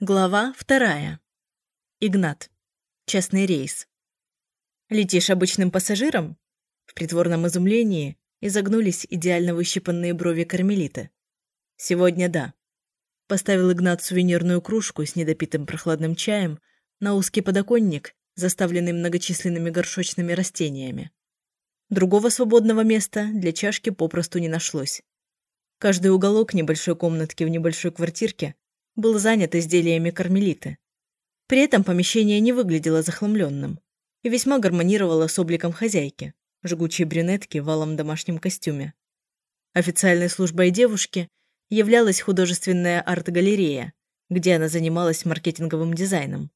Глава вторая. Игнат. Частный рейс. «Летишь обычным пассажиром?» В притворном изумлении изогнулись идеально выщипанные брови кармелита. «Сегодня да». Поставил Игнат сувенирную кружку с недопитым прохладным чаем на узкий подоконник, заставленный многочисленными горшочными растениями. Другого свободного места для чашки попросту не нашлось. Каждый уголок небольшой комнатки в небольшой квартирке был занят изделиями Кармелиты. При этом помещение не выглядело захламленным и весьма гармонировало с обликом хозяйки, жгучей брюнетки в алом домашнем костюме. Официальной службой девушки являлась художественная арт-галерея, где она занималась маркетинговым дизайном.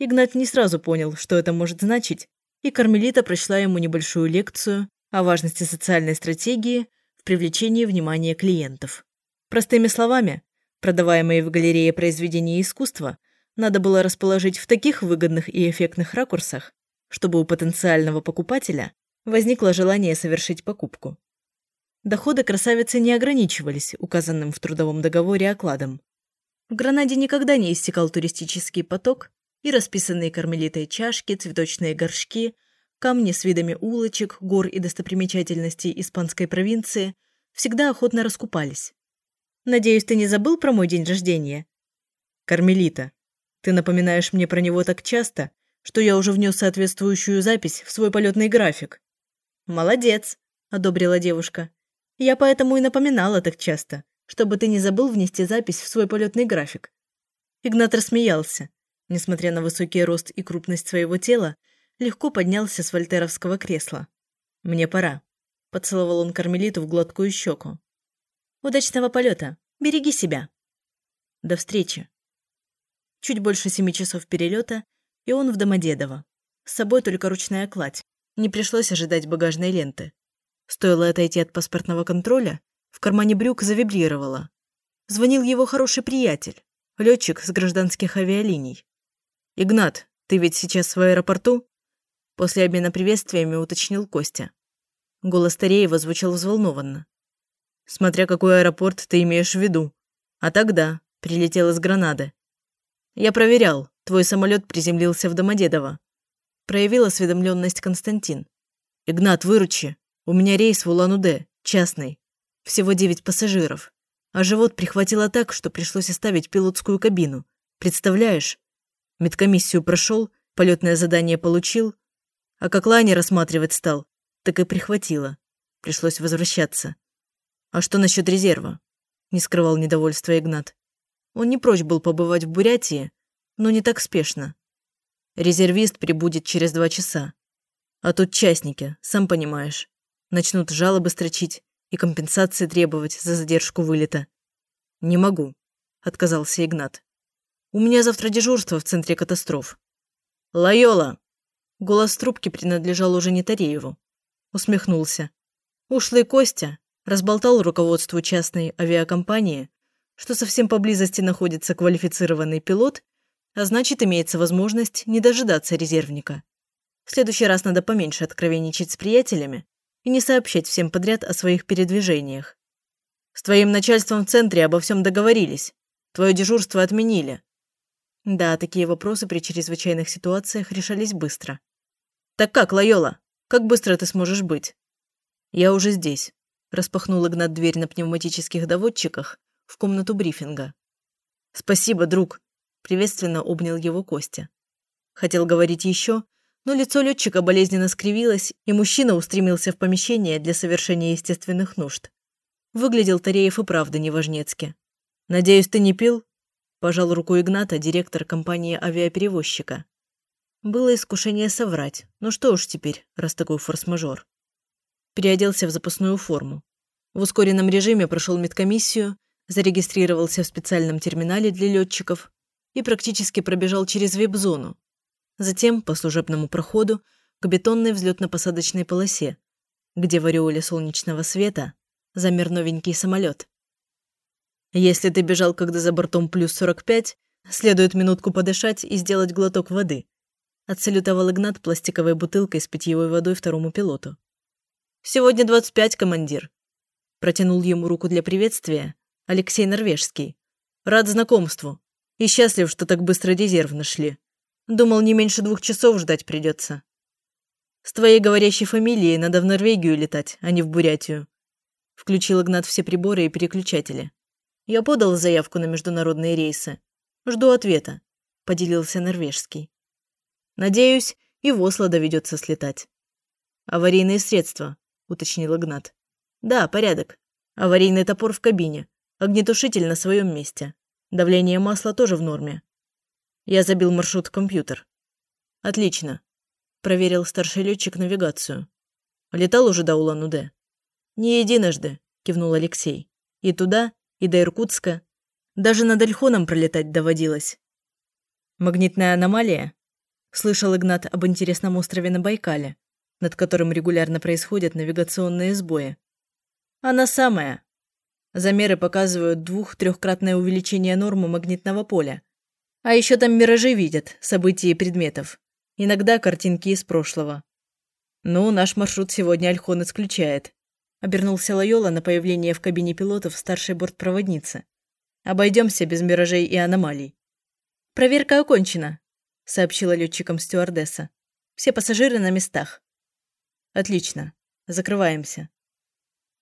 Игнат не сразу понял, что это может значить, и Кармелита прочла ему небольшую лекцию о важности социальной стратегии в привлечении внимания клиентов. Простыми словами, Продаваемые в галерее произведения искусства надо было расположить в таких выгодных и эффектных ракурсах, чтобы у потенциального покупателя возникло желание совершить покупку. Доходы красавицы не ограничивались указанным в трудовом договоре окладом. В Гранаде никогда не истекал туристический поток, и расписанные кармелитой чашки, цветочные горшки, камни с видами улочек, гор и достопримечательностей испанской провинции всегда охотно раскупались. Надеюсь, ты не забыл про мой день рождения? Кармелита, ты напоминаешь мне про него так часто, что я уже внес соответствующую запись в свой полетный график. Молодец, одобрила девушка. Я поэтому и напоминала так часто, чтобы ты не забыл внести запись в свой полетный график. Игнат рассмеялся. Несмотря на высокий рост и крупность своего тела, легко поднялся с вольтеровского кресла. «Мне пора», – поцеловал он Кармелиту в гладкую щеку. Удачного полета. Береги себя. До встречи. Чуть больше семи часов перелета, и он в Домодедово. С собой только ручная кладь. Не пришлось ожидать багажной ленты. Стоило отойти от паспортного контроля, в кармане брюк завибрировало. Звонил его хороший приятель, летчик с гражданских авиалиний. «Игнат, ты ведь сейчас в аэропорту?» После обмена приветствиями уточнил Костя. Голос Тареева звучал взволнованно. Смотря какой аэропорт ты имеешь в виду. А тогда прилетел из Гранады. Я проверял, твой самолет приземлился в Домодедово. Проявил осведомленность Константин. Игнат, выручи. У меня рейс в Улан-Удэ, частный. Всего девять пассажиров. А живот прихватило так, что пришлось оставить пилотскую кабину. Представляешь? Медкомиссию прошел, полетное задание получил. А как лайнер рассматривать стал, так и прихватило. Пришлось возвращаться. «А что насчет резерва?» – не скрывал недовольства Игнат. Он не прочь был побывать в Бурятии, но не так спешно. Резервист прибудет через два часа. А тут частники, сам понимаешь. Начнут жалобы строчить и компенсации требовать за задержку вылета. «Не могу», – отказался Игнат. «У меня завтра дежурство в центре катастроф». «Лайола!» Голос трубки принадлежал уже не Тарееву. Усмехнулся. Ушлый Костя, разболтал руководству частной авиакомпании, что совсем поблизости находится квалифицированный пилот, а значит, имеется возможность не дожидаться резервника. В следующий раз надо поменьше откровенничать с приятелями и не сообщать всем подряд о своих передвижениях. С твоим начальством в центре обо всем договорились. Твое дежурство отменили. Да, такие вопросы при чрезвычайных ситуациях решались быстро. Так как, Лайола? Как быстро ты сможешь быть? Я уже здесь. Распахнул Игнат дверь на пневматических доводчиках в комнату брифинга. «Спасибо, друг!» – приветственно обнял его Костя. Хотел говорить еще, но лицо летчика болезненно скривилось, и мужчина устремился в помещение для совершения естественных нужд. Выглядел Тареев и правда неважнецки. «Надеюсь, ты не пил?» – пожал руку Игната директор компании авиаперевозчика. Было искушение соврать, ну что уж теперь, раз такой форс-мажор переоделся в запасную форму. В ускоренном режиме прошел медкомиссию, зарегистрировался в специальном терминале для летчиков и практически пробежал через вип-зону. Затем по служебному проходу к бетонной взлетно-посадочной полосе, где в ореоле солнечного света замер новенький самолет. Если ты бежал, когда за бортом плюс 45, следует минутку подышать и сделать глоток воды. Отсалютовал Игнат пластиковой бутылкой с питьевой водой второму пилоту. «Сегодня 25, командир». Протянул ему руку для приветствия Алексей Норвежский. «Рад знакомству. И счастлив, что так быстро резерв нашли. Думал, не меньше двух часов ждать придется. С твоей говорящей фамилией надо в Норвегию летать, а не в Бурятию. Включил Игнат все приборы и переключатели. Я подал заявку на международные рейсы. Жду ответа, поделился норвежский. Надеюсь, и в Осло доведется слетать. Аварийные средства, уточнил Игнат. Да, порядок. Аварийный топор в кабине. Огнетушитель на своем месте. Давление масла тоже в норме. Я забил маршрут в компьютер. Отлично. Проверил старший летчик навигацию. Летал уже до Улан-Удэ? Не единожды, кивнул Алексей. И туда, и до Иркутска. Даже над Альхоном пролетать доводилось. Магнитная аномалия? Слышал Игнат об интересном острове на Байкале, над которым регулярно происходят навигационные сбои. Она самая. Замеры показывают двух-трехкратное увеличение нормы магнитного поля. А еще там миражи видят, события и предметов. Иногда картинки из прошлого. Ну, наш маршрут сегодня Альхон исключает. Обернулся Лайола на появление в кабине пилотов старшей бортпроводницы. Обойдемся без миражей и аномалий. Проверка окончена, сообщила летчикам стюардесса. Все пассажиры на местах. Отлично. Закрываемся.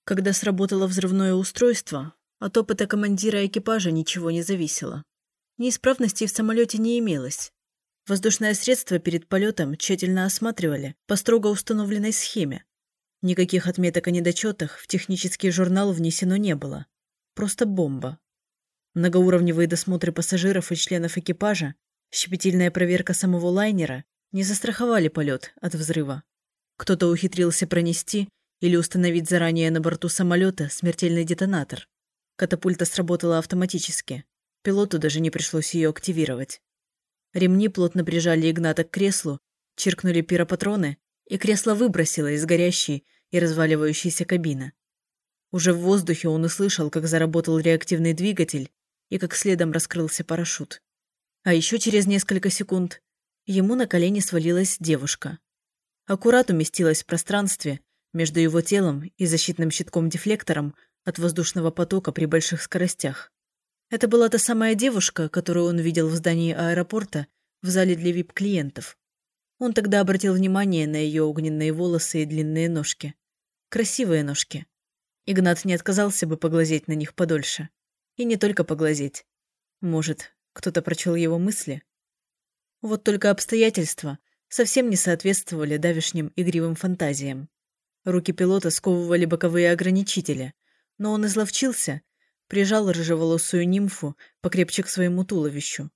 Когда сработало взрывное устройство, от опыта командира экипажа ничего не зависело. Неисправностей в самолете не имелось. Воздушное средство перед полетом тщательно осматривали по строго установленной схеме. Никаких отметок о недочетах в технический журнал внесено не было. Просто бомба. Многоуровневые досмотры пассажиров и членов экипажа, щепетильная проверка самого лайнера не застраховали полет от взрыва. Кто-то ухитрился пронести или установить заранее на борту самолета смертельный детонатор. Катапульта сработала автоматически. Пилоту даже не пришлось ее активировать. Ремни плотно прижали Игната к креслу, чиркнули пиропатроны, и кресло выбросило из горящей и разваливающейся кабины. Уже в воздухе он услышал, как заработал реактивный двигатель и как следом раскрылся парашют. А еще через несколько секунд ему на колени свалилась девушка. Аккурат уместилась в пространстве между его телом и защитным щитком-дефлектором от воздушного потока при больших скоростях. Это была та самая девушка, которую он видел в здании аэропорта в зале для вип-клиентов. Он тогда обратил внимание на ее огненные волосы и длинные ножки. Красивые ножки. Игнат не отказался бы поглазеть на них подольше. И не только поглазеть. Может, кто-то прочел его мысли? Вот только обстоятельства совсем не соответствовали давешним игривым фантазиям. Руки пилота сковывали боковые ограничители, но он изловчился прижал рыжеволосую нимфу покрепче к своему туловищу.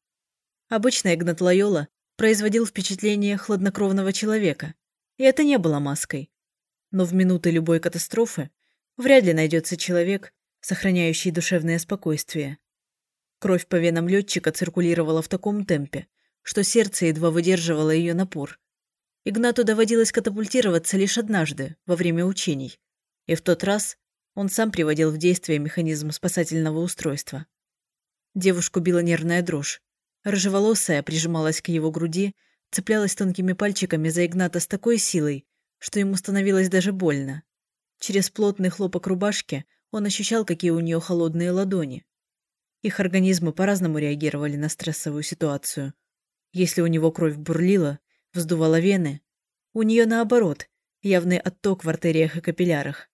Обычно Игнат Лайола производил впечатление хладнокровного человека, и это не было маской. Но в минуты любой катастрофы вряд ли найдется человек, сохраняющий душевное спокойствие. Кровь по венам летчика циркулировала в таком темпе, что сердце едва выдерживало ее напор. Игнату доводилось катапультироваться лишь однажды, во время учений, и в тот раз он сам приводил в действие механизм спасательного устройства. Девушку била нервная дрожь. Рыжеволосая прижималась к его груди, цеплялась тонкими пальчиками за Игната с такой силой, что ему становилось даже больно. Через плотный хлопок рубашки он ощущал, какие у нее холодные ладони. Их организмы по-разному реагировали на стрессовую ситуацию. Если у него кровь бурлила, вздувала вены, у нее наоборот, явный отток в артериях и капиллярах.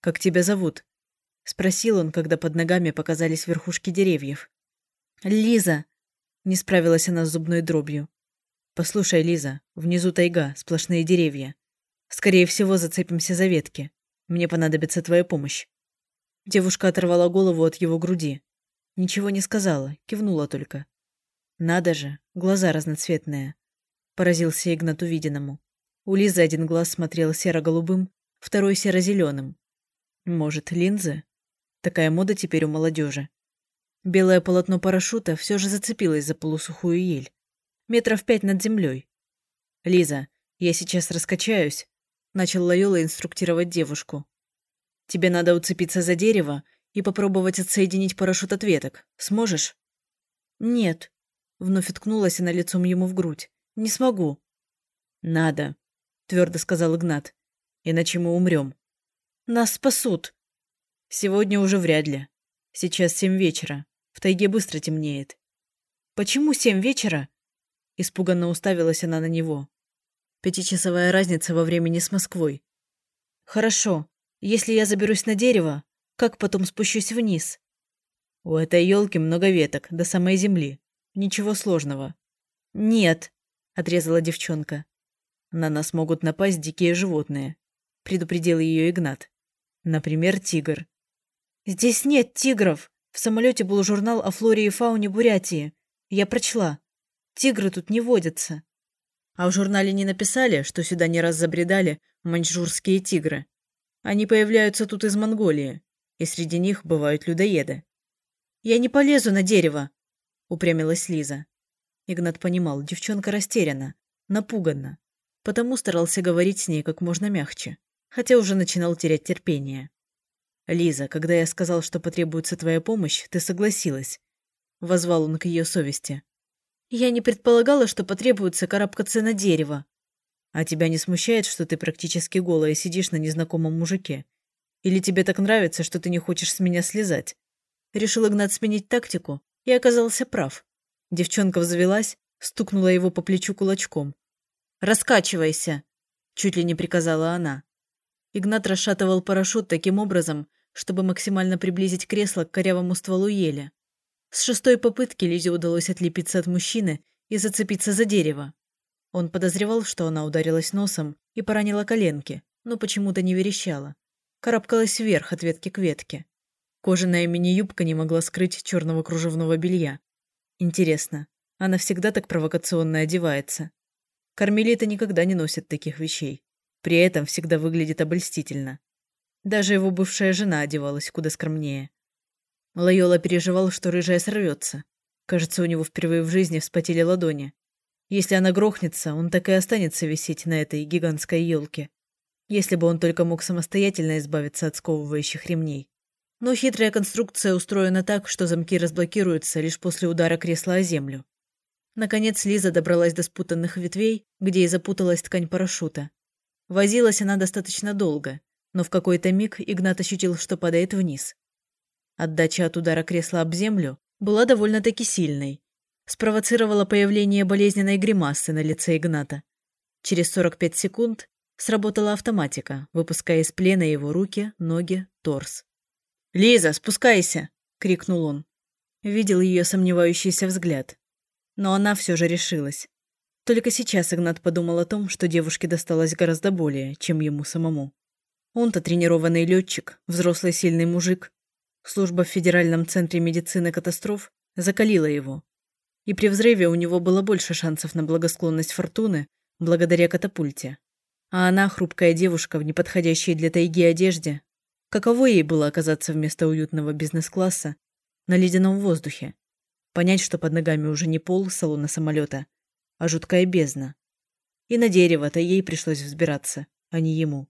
«Как тебя зовут?» — спросил он, когда под ногами показались верхушки деревьев. «Лиза!» — не справилась она с зубной дробью. «Послушай, Лиза, внизу тайга, сплошные деревья. Скорее всего, зацепимся за ветки. Мне понадобится твоя помощь». Девушка оторвала голову от его груди. Ничего не сказала, кивнула только. «Надо же, глаза разноцветные», — поразился Игнат увиденному. У Лизы один глаз смотрел серо-голубым, второй серо-зеленым. Может, линзы? Такая мода теперь у молодежи. Белое полотно парашюта все же зацепилось за полусухую ель. Метров пять над землей. «Лиза, я сейчас раскачаюсь», — начал Лайола инструктировать девушку. «Тебе надо уцепиться за дерево и попробовать отсоединить парашют от веток. Сможешь?» «Нет», — вновь уткнулась она лицом ему в грудь. «Не смогу». «Надо», — твердо сказал Игнат. «Иначе мы умрем». Нас спасут. Сегодня уже вряд ли. Сейчас семь вечера. В тайге быстро темнеет. Почему семь вечера?» Испуганно уставилась она на него. Пятичасовая разница во времени с Москвой. «Хорошо. Если я заберусь на дерево, как потом спущусь вниз?» «У этой елки много веток, до самой земли. Ничего сложного». «Нет», — отрезала девчонка. «На нас могут напасть дикие животные», — предупредил ее Игнат. «Например, тигр». «Здесь нет тигров. В самолете был журнал о флоре и фауне Бурятии. Я прочла. Тигры тут не водятся». А в журнале не написали, что сюда не раз забредали маньчжурские тигры. Они появляются тут из Монголии, и среди них бывают людоеды. «Я не полезу на дерево», — упрямилась Лиза. Игнат понимал, девчонка растеряна, напугана, потому старался говорить с ней как можно мягче, хотя уже начинал терять терпение. «Лиза, когда я сказал, что потребуется твоя помощь, ты согласилась», — возвал он к ее совести. Я не предполагала, что потребуется карабкаться на дерево. А тебя не смущает, что ты практически голая сидишь на незнакомом мужике? Или тебе так нравится, что ты не хочешь с меня слезать? Решил Игнат сменить тактику и оказался прав. Девчонка взвелась, стукнула его по плечу кулачком. «Раскачивайся!» – чуть ли не приказала она. Игнат расшатывал парашют таким образом, чтобы максимально приблизить кресло к корявому стволу ели. С шестой попытки Лизе удалось отлепиться от мужчины и зацепиться за дерево. Он подозревал, что она ударилась носом и поранила коленки, но почему-то не верещала. Карабкалась вверх от ветки к ветке. Кожаная мини-юбка не могла скрыть черного кружевного белья. Интересно, она всегда так провокационно одевается? Кармелита никогда не носит таких вещей. При этом всегда выглядит обольстительно. Даже его бывшая жена одевалась куда скромнее. Лайола переживал, что рыжая сорвется. Кажется, у него впервые в жизни вспотели ладони. Если она грохнется, он так и останется висеть на этой гигантской елке. Если бы он только мог самостоятельно избавиться от сковывающих ремней. Но хитрая конструкция устроена так, что замки разблокируются лишь после удара кресла о землю. Наконец Лиза добралась до спутанных ветвей, где и запуталась ткань парашюта. Возилась она достаточно долго, но в какой-то миг Игнат ощутил, что падает вниз. Отдача от удара кресла об землю была довольно-таки сильной. Спровоцировала появление болезненной гримасы на лице Игната. Через 45 секунд сработала автоматика, выпуская из плена его руки, ноги, торс. «Лиза, спускайся!» — крикнул он. Видел ее сомневающийся взгляд. Но она все же решилась. Только сейчас Игнат подумал о том, что девушке досталось гораздо более, чем ему самому. Он-то тренированный летчик, взрослый сильный мужик, Служба в Федеральном центре медицины катастроф закалила его. И при взрыве у него было больше шансов на благосклонность фортуны благодаря катапульте. А она, хрупкая девушка в неподходящей для тайги одежде, каково ей было оказаться вместо уютного бизнес-класса на ледяном воздухе, понять, что под ногами уже не пол салона самолета, а жуткая бездна. И на дерево-то ей пришлось взбираться, а не ему.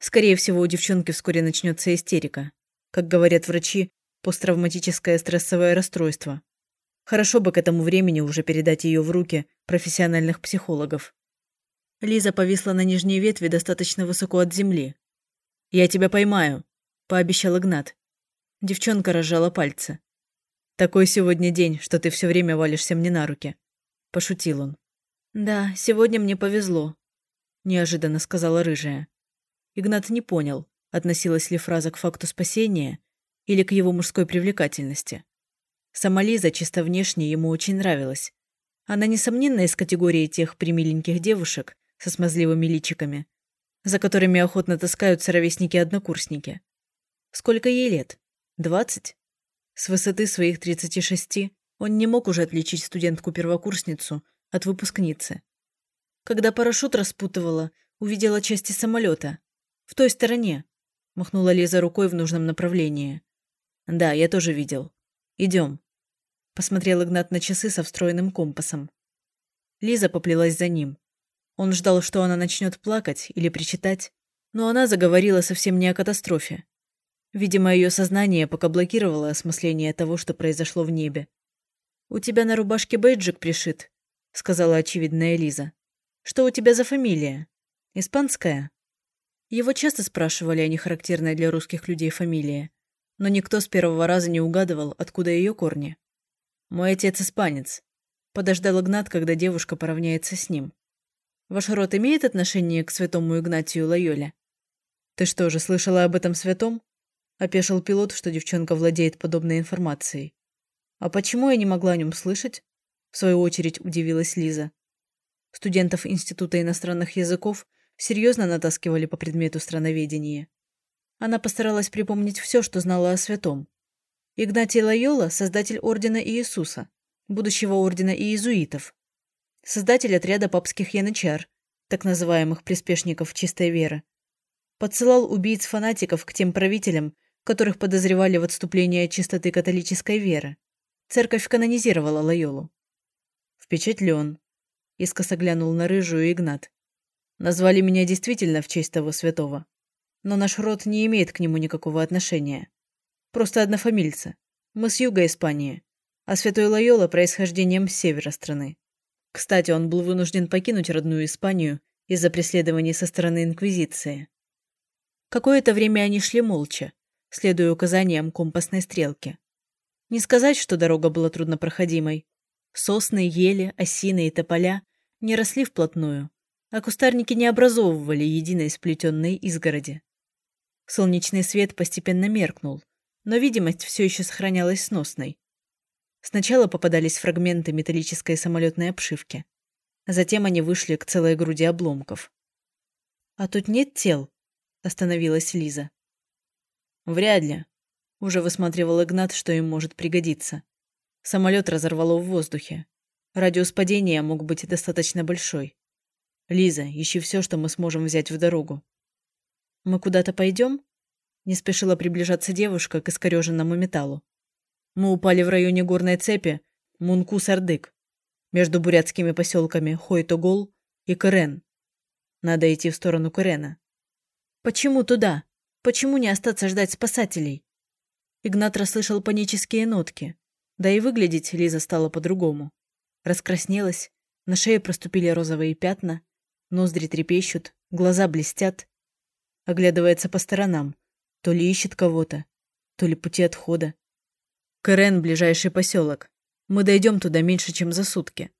Скорее всего, у девчонки вскоре начнется истерика, как говорят врачи, посттравматическое стрессовое расстройство. Хорошо бы к этому времени уже передать ее в руки профессиональных психологов. Лиза повисла на нижней ветви достаточно высоко от земли. «Я тебя поймаю», – пообещал Игнат. Девчонка разжала пальцы. «Такой сегодня день, что ты все время валишься мне на руки», – пошутил он. «Да, сегодня мне повезло», – неожиданно сказала рыжая. Игнат не понял, относилась ли фраза к факту спасения или к его мужской привлекательности. Сама Лиза чисто внешне ему очень нравилась. Она, несомненно, из категории тех примиленьких девушек со смазливыми личиками, за которыми охотно таскаются ровесники-однокурсники. Сколько ей лет? Двадцать? С высоты своих тридцати шести он не мог уже отличить студентку-первокурсницу от выпускницы. Когда парашют распутывала, увидела части самолета. В той стороне, Махнула Лиза рукой в нужном направлении. «Да, я тоже видел. Идем». Посмотрел Игнат на часы со встроенным компасом. Лиза поплелась за ним. Он ждал, что она начнет плакать или причитать, но она заговорила совсем не о катастрофе. Видимо, ее сознание пока блокировало осмысление того, что произошло в небе. «У тебя на рубашке бейджик пришит», — сказала очевидная Лиза. «Что у тебя за фамилия? Испанская?» Его часто спрашивали о нехарактерной для русских людей фамилии, но никто с первого раза не угадывал, откуда ее корни. «Мой отец испанец», Подождал Игнат, когда девушка поравняется с ним. Ваш род имеет отношение к святому Игнатию Лайоле? Ты что же, слышала об этом святом? Опешил пилот, что девчонка владеет подобной информацией. А почему я не могла о нем слышать? В свою очередь удивилась Лиза. Студентов Института иностранных языков серьезно натаскивали по предмету страноведения. Она постаралась припомнить все, что знала о святом. Игнатий Лайола – создатель Ордена Иисуса, будущего Ордена Иезуитов, создатель отряда папских янычар, так называемых приспешников чистой веры. Подсылал убийц-фанатиков к тем правителям, которых подозревали в отступлении от чистоты католической веры. Церковь канонизировала Лайолу. Впечатлен. Искоса глянул на рыжую Игнат. Назвали меня действительно в честь того святого но наш род не имеет к нему никакого отношения. Просто однофамильцы. Мы с юга Испании, а святой Лайола происхождением с севера страны. Кстати, он был вынужден покинуть родную Испанию из-за преследований со стороны Инквизиции. Какое-то время они шли молча, следуя указаниям компасной стрелки. Не сказать, что дорога была труднопроходимой. Сосны, ели, осины и тополя не росли вплотную, а кустарники не образовывали единой сплетенной изгороди. Солнечный свет постепенно меркнул, но видимость все еще сохранялась сносной. Сначала попадались фрагменты металлической самолетной обшивки. Затем они вышли к целой груди обломков. «А тут нет тел?» – остановилась Лиза. «Вряд ли», – уже высматривал Игнат, что им может пригодиться. Самолет разорвало в воздухе. Радиус падения мог быть достаточно большой. «Лиза, ищи все, что мы сможем взять в дорогу. «Мы куда-то пойдем?» Не спешила приближаться девушка к искореженному металлу. Мы упали в районе горной цепи Мунку-Сардык, между бурятскими поселками Хой-Тогол и Кырен. Надо идти в сторону Кырена. «Почему туда? Почему не остаться ждать спасателей?» Игнат расслышал панические нотки. Да и выглядеть Лиза стала по-другому. Раскраснелась, на шее проступили розовые пятна, ноздри трепещут, глаза блестят. Оглядывается по сторонам. То ли ищет кого-то, то ли пути отхода. Кэрен – ближайший поселок. Мы дойдем туда меньше, чем за сутки.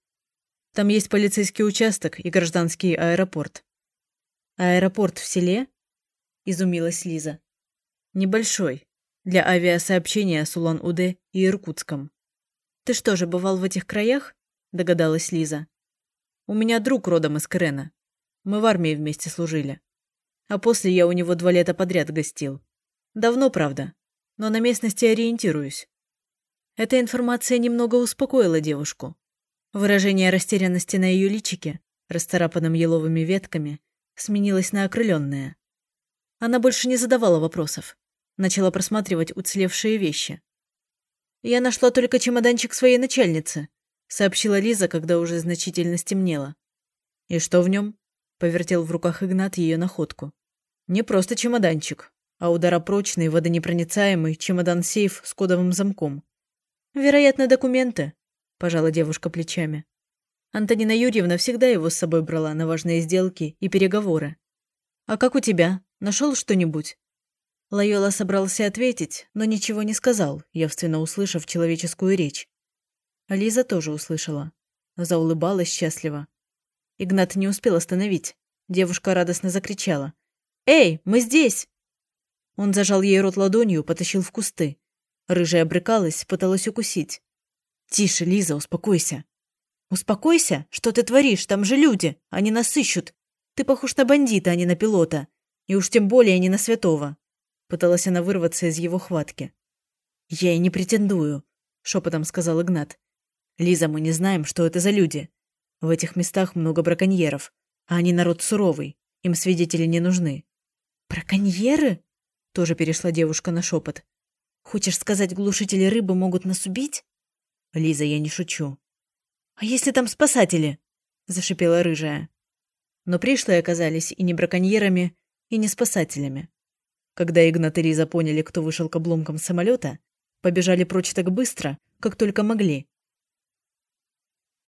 Там есть полицейский участок и гражданский аэропорт. Аэропорт в селе? Изумилась Лиза. Небольшой. Для авиасообщения с Улан-Удэ и Иркутском. Ты что же, бывал в этих краях? Догадалась Лиза. У меня друг родом из Крена. Мы в армии вместе служили. А после я у него два лета подряд гостил. Давно, правда, но на местности ориентируюсь. Эта информация немного успокоила девушку. Выражение растерянности на ее личике, расцарапанном еловыми ветками, сменилось на окрыленное. Она больше не задавала вопросов. Начала просматривать уцелевшие вещи. «Я нашла только чемоданчик своей начальницы», сообщила Лиза, когда уже значительно стемнело. «И что в нем?» – повертел в руках Игнат ее находку. Не просто чемоданчик, а ударопрочный, водонепроницаемый чемодан-сейф с кодовым замком. «Вероятно, документы», – пожала девушка плечами. Антонина Юрьевна всегда его с собой брала на важные сделки и переговоры. «А как у тебя? Нашел что-нибудь?» Лайола собрался ответить, но ничего не сказал, явственно услышав человеческую речь. Лиза тоже услышала. Заулыбалась счастливо. Игнат не успел остановить. Девушка радостно закричала. «Эй, мы здесь!» Он зажал ей рот ладонью, потащил в кусты. Рыжая брыкалась, пыталась укусить. «Тише, Лиза, успокойся». «Успокойся? Что ты творишь? Там же люди. Они нас ищут. Ты похож на бандита, а не на пилота. И уж тем более не на святого». Пыталась она вырваться из его хватки. «Я и не претендую», — шепотом сказал Игнат. «Лиза, мы не знаем, что это за люди. В этих местах много браконьеров, а они народ суровый, им свидетели не нужны. «Браконьеры?» – тоже перешла девушка на шепот. «Хочешь сказать, глушители рыбы могут нас убить?» «Лиза, я не шучу». «А если там спасатели?» – зашипела рыжая. Но пришлые оказались и не браконьерами, и не спасателями. Когда Игнат и Лиза поняли, кто вышел к обломкам самолета, побежали прочь так быстро, как только могли,